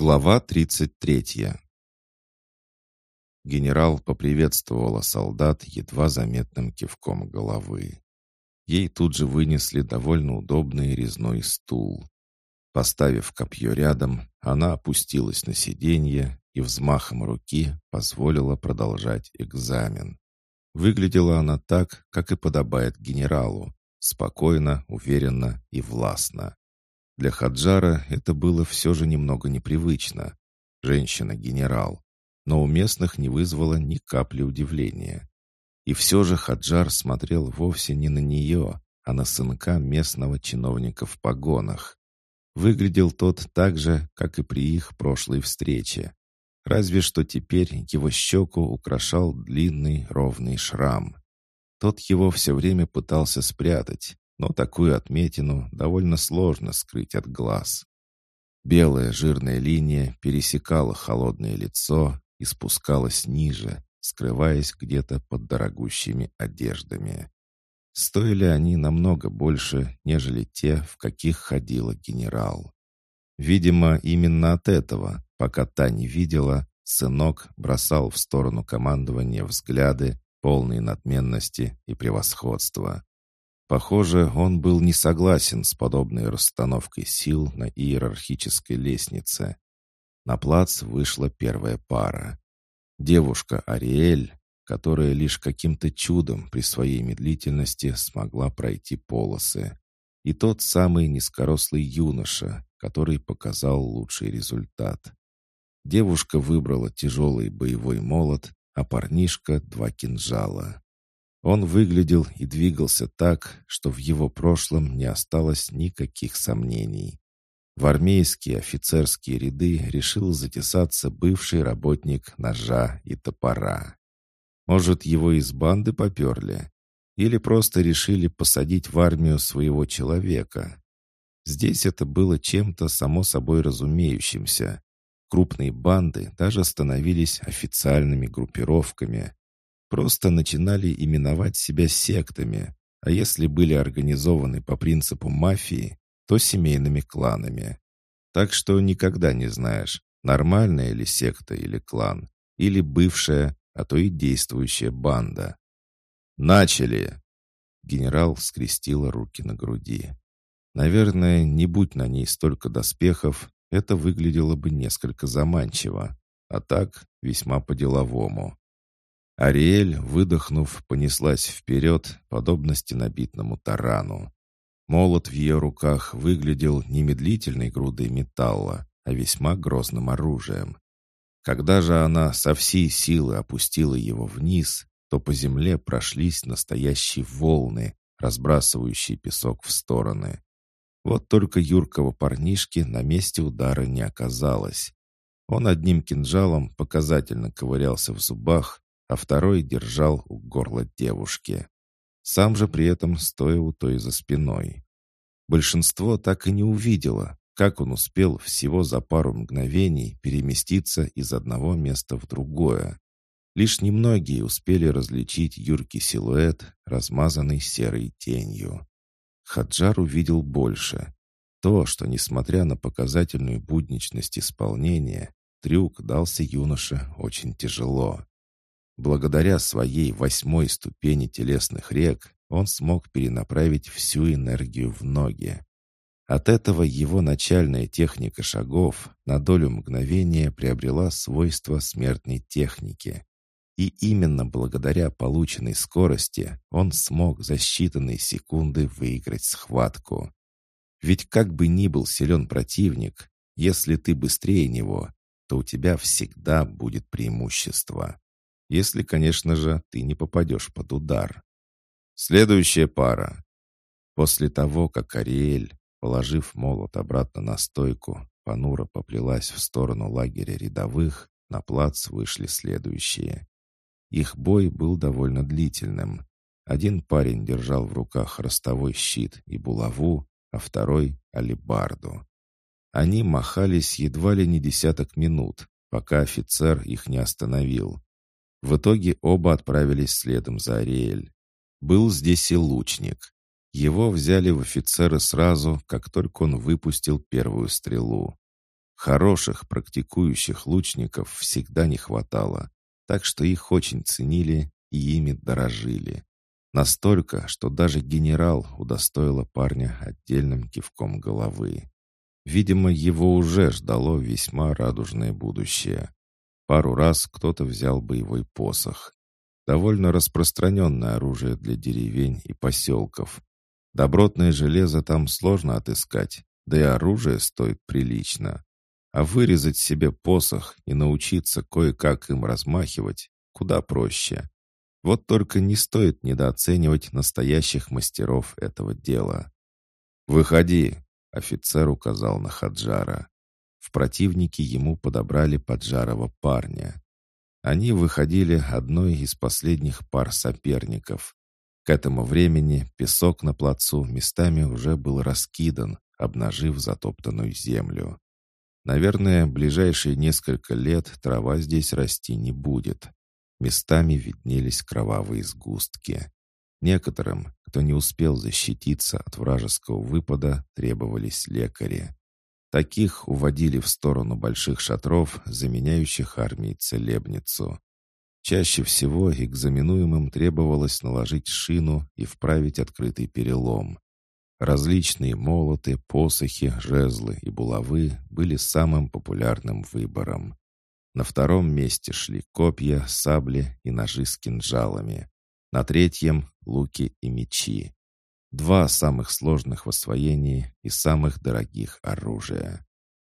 Глава 33 Генерал поприветствовала солдат едва заметным кивком головы. Ей тут же вынесли довольно удобный резной стул. Поставив копье рядом, она опустилась на сиденье и взмахом руки позволила продолжать экзамен. Выглядела она так, как и подобает генералу, спокойно, уверенно и властно. Для Хаджара это было все же немного непривычно. Женщина-генерал. Но у местных не вызвало ни капли удивления. И все же Хаджар смотрел вовсе не на нее, а на сынка местного чиновника в погонах. Выглядел тот так же, как и при их прошлой встрече. Разве что теперь его щеку украшал длинный ровный шрам. Тот его все время пытался спрятать, но такую отметину довольно сложно скрыть от глаз. Белая жирная линия пересекала холодное лицо и спускалась ниже, скрываясь где-то под дорогущими одеждами. Стоили они намного больше, нежели те, в каких ходила генерал. Видимо, именно от этого, пока та не видела, сынок бросал в сторону командования взгляды, полные надменности и превосходства. Похоже, он был не согласен с подобной расстановкой сил на иерархической лестнице. На плац вышла первая пара. Девушка Ариэль, которая лишь каким-то чудом при своей медлительности смогла пройти полосы. И тот самый низкорослый юноша, который показал лучший результат. Девушка выбрала тяжелый боевой молот, а парнишка — два кинжала. Он выглядел и двигался так, что в его прошлом не осталось никаких сомнений. В армейские офицерские ряды решил затесаться бывший работник ножа и топора. Может, его из банды поперли? Или просто решили посадить в армию своего человека? Здесь это было чем-то само собой разумеющимся. Крупные банды даже становились официальными группировками, просто начинали именовать себя сектами, а если были организованы по принципу мафии, то семейными кланами. Так что никогда не знаешь, нормальная ли секта или клан, или бывшая, а то и действующая банда. «Начали!» Генерал скрестила руки на груди. Наверное, не будь на ней столько доспехов, это выглядело бы несколько заманчиво, а так весьма по-деловому. Ариэль, выдохнув, понеслась вперед, подобно стенобитному тарану. Молот в ее руках выглядел не медлительной грудой металла, а весьма грозным оружием. Когда же она со всей силы опустила его вниз, то по земле прошлись настоящие волны, разбрасывающие песок в стороны. Вот только юркого парнишки на месте удара не оказалось. Он одним кинжалом показательно ковырялся в зубах, а второй держал у горла девушки. Сам же при этом стоя у той за спиной. Большинство так и не увидело, как он успел всего за пару мгновений переместиться из одного места в другое. Лишь немногие успели различить юркий силуэт, размазанный серой тенью. Хаджар увидел больше. То, что, несмотря на показательную будничность исполнения, трюк дался юноше очень тяжело. Благодаря своей восьмой ступени телесных рек он смог перенаправить всю энергию в ноги. От этого его начальная техника шагов на долю мгновения приобрела свойства смертной техники. И именно благодаря полученной скорости он смог за считанные секунды выиграть схватку. Ведь как бы ни был силен противник, если ты быстрее него, то у тебя всегда будет преимущество. Если, конечно же, ты не попадешь под удар. Следующая пара. После того, как Ариэль, положив молот обратно на стойку, понуро поплелась в сторону лагеря рядовых, на плац вышли следующие. Их бой был довольно длительным. Один парень держал в руках ростовой щит и булаву, а второй — алибарду. Они махались едва ли не десяток минут, пока офицер их не остановил. В итоге оба отправились следом за Ариэль. Был здесь и лучник. Его взяли в офицеры сразу, как только он выпустил первую стрелу. Хороших, практикующих лучников всегда не хватало, так что их очень ценили и ими дорожили. Настолько, что даже генерал удостоила парня отдельным кивком головы. Видимо, его уже ждало весьма радужное будущее. Пару раз кто-то взял боевой посох. Довольно распространенное оружие для деревень и поселков. Добротное железо там сложно отыскать, да и оружие стоит прилично. А вырезать себе посох и научиться кое-как им размахивать куда проще. Вот только не стоит недооценивать настоящих мастеров этого дела. «Выходи!» — офицер указал на Хаджара. В противнике ему подобрали поджарого парня. Они выходили одной из последних пар соперников. К этому времени песок на плацу местами уже был раскидан, обнажив затоптанную землю. Наверное, ближайшие несколько лет трава здесь расти не будет. Местами виднелись кровавые сгустки. Некоторым, кто не успел защититься от вражеского выпада, требовались лекари. Таких уводили в сторону больших шатров, заменяющих армии целебницу. Чаще всего экзаменуемым требовалось наложить шину и вправить открытый перелом. Различные молоты, посохи, жезлы и булавы были самым популярным выбором. На втором месте шли копья, сабли и ножи с кинжалами. На третьем — луки и мечи. Два самых сложных в освоении и самых дорогих оружия.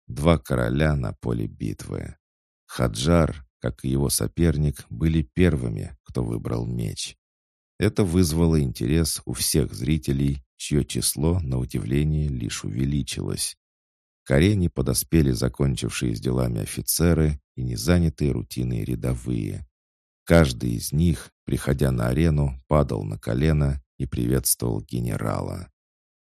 Два короля на поле битвы. Хаджар, как и его соперник, были первыми, кто выбрал меч. Это вызвало интерес у всех зрителей чье число, на удивление, лишь увеличилось. К арене подоспели закончившие с делами офицеры и незанятые рутиной рядовые. Каждый из них, приходя на арену, падал на колено и приветствовал генерала.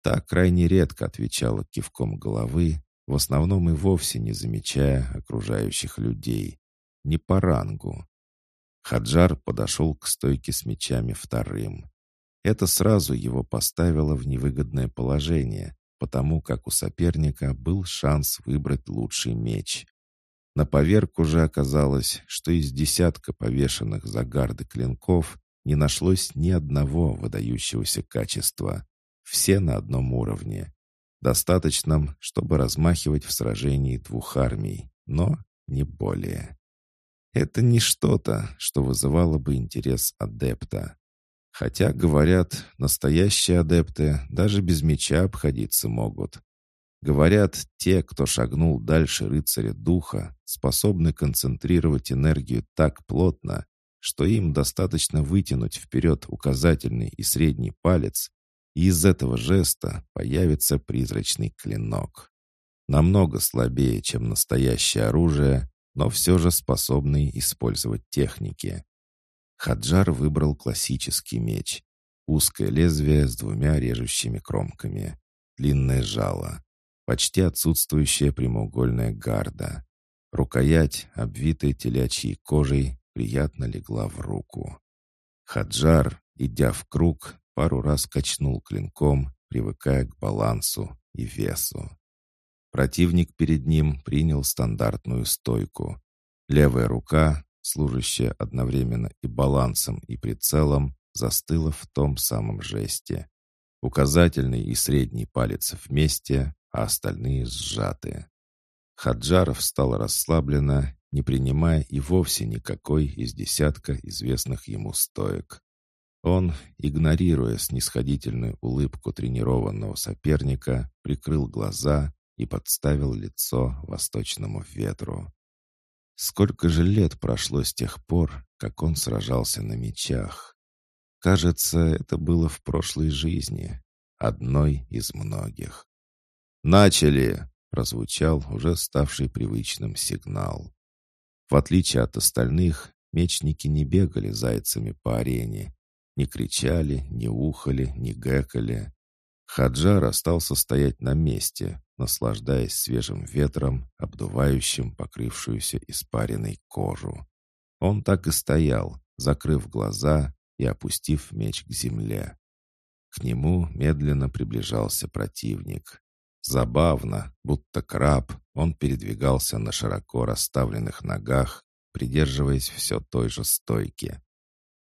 Та крайне редко отвечала кивком головы, в основном и вовсе не замечая окружающих людей. Не по рангу. Хаджар подошел к стойке с мечами вторым. Это сразу его поставило в невыгодное положение, потому как у соперника был шанс выбрать лучший меч. На поверку же оказалось, что из десятка повешенных за гарды клинков не нашлось ни одного выдающегося качества. Все на одном уровне. Достаточном, чтобы размахивать в сражении двух армий, но не более. Это не что-то, что вызывало бы интерес адепта. Хотя, говорят, настоящие адепты даже без меча обходиться могут. Говорят, те, кто шагнул дальше рыцаря духа, способны концентрировать энергию так плотно, что им достаточно вытянуть вперед указательный и средний палец, и из этого жеста появится призрачный клинок. Намного слабее, чем настоящее оружие, но все же способный использовать техники. Хаджар выбрал классический меч. Узкое лезвие с двумя режущими кромками. Длинное жало. Почти отсутствующая прямоугольная гарда. Рукоять, обвитая телячьей кожей, приятно легла в руку. Хаджар, идя в круг, пару раз качнул клинком, привыкая к балансу и весу. Противник перед ним принял стандартную стойку. Левая рука, служащая одновременно и балансом, и прицелом, застыла в том самом жесте. Указательный и средний палец вместе, а остальные сжаты. Хаджаров стал расслабленно, не принимая и вовсе никакой из десятка известных ему стоек. Он, игнорируя снисходительную улыбку тренированного соперника, прикрыл глаза и подставил лицо восточному ветру. Сколько же лет прошло с тех пор, как он сражался на мечах? Кажется, это было в прошлой жизни, одной из многих. «Начали!» — прозвучал уже ставший привычным сигнал. В отличие от остальных, мечники не бегали зайцами по арене, не кричали, не ухали, не гэкали. Хаджар остался стоять на месте, наслаждаясь свежим ветром, обдувающим покрывшуюся испаренной кожу. Он так и стоял, закрыв глаза и опустив меч к земле. К нему медленно приближался противник. Забавно, будто краб, Он передвигался на широко расставленных ногах, придерживаясь все той же стойки.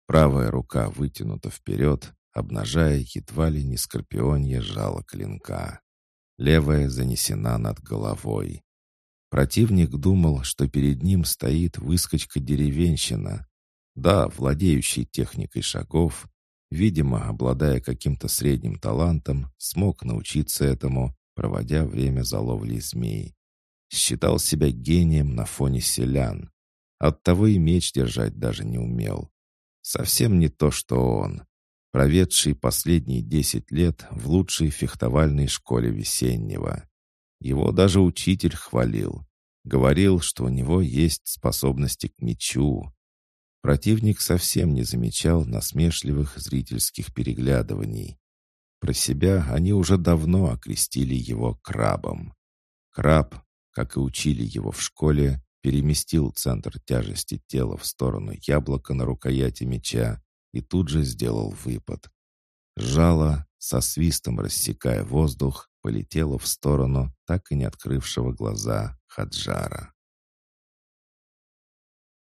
Правая рука вытянута вперед, обнажая едва ли не скорпионье жало клинка. Левая занесена над головой. Противник думал, что перед ним стоит выскочка-деревенщина. Да, владеющий техникой шагов, видимо, обладая каким-то средним талантом, смог научиться этому, проводя время за ловлей змей. Считал себя гением на фоне селян. Оттого и меч держать даже не умел. Совсем не то, что он, проведший последние десять лет в лучшей фехтовальной школе весеннего. Его даже учитель хвалил. Говорил, что у него есть способности к мечу. Противник совсем не замечал насмешливых зрительских переглядываний. Про себя они уже давно окрестили его крабом. Краб, как и учили его в школе, переместил центр тяжести тела в сторону яблока на рукояти меча и тут же сделал выпад. Жало, со свистом рассекая воздух, полетело в сторону так и не открывшего глаза Хаджара.